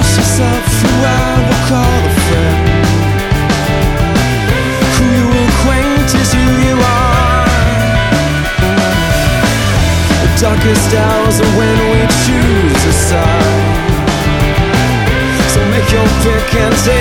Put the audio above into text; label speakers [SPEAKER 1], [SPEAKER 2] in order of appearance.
[SPEAKER 1] Who I will call a friend. Who you acquaint is who you are. The darkest hours are when we choose a side. So make your pick and.